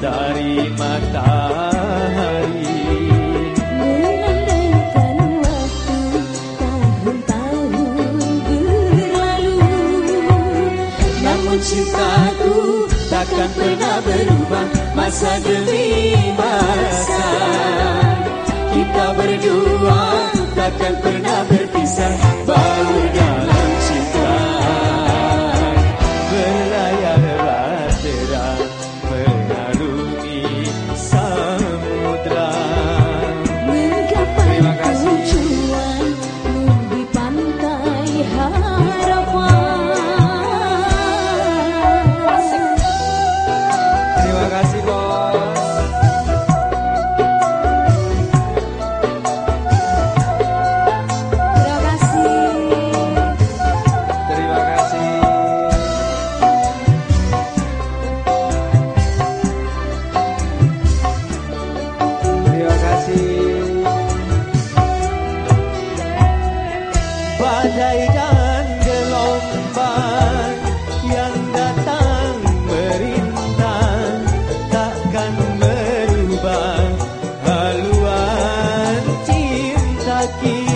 dari matahari. Mengandalkan waktu tahun-tahun berlalu. Namun cintaku takkan pernah berubah. Masa demi masa. Kita berdua takkan pernah berpisah. badai dan gelombang yang datang merintang takkan merubah haluan cinta kita.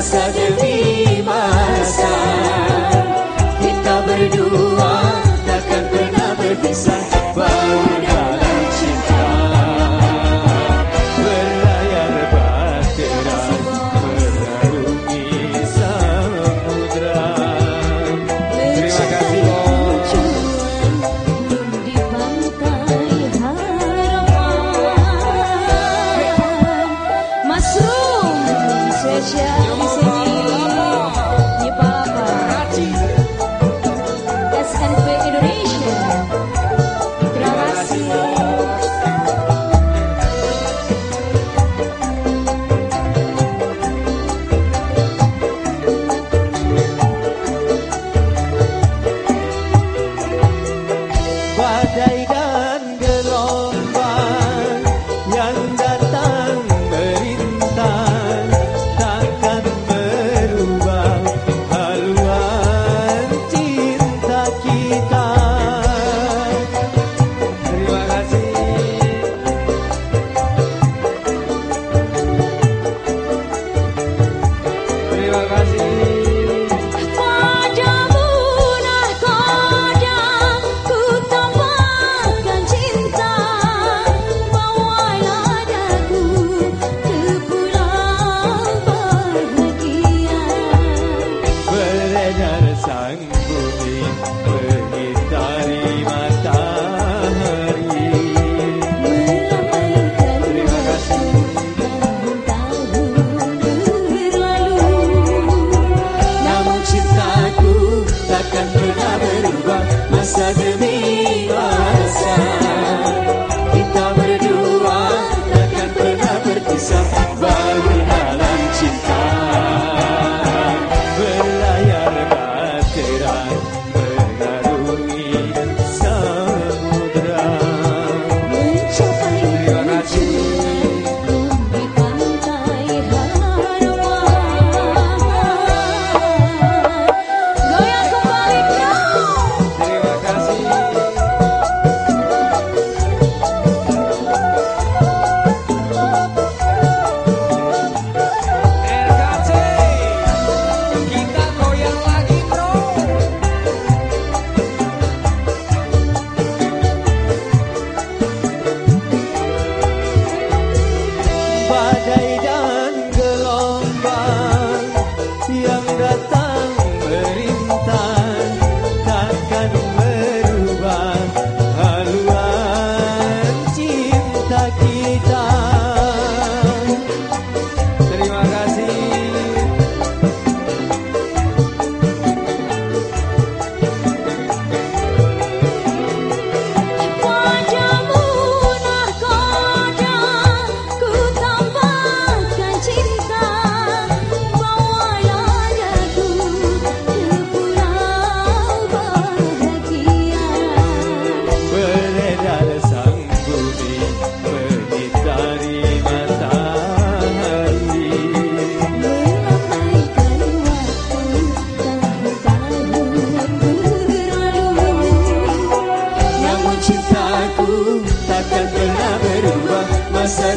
graça de and with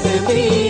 demi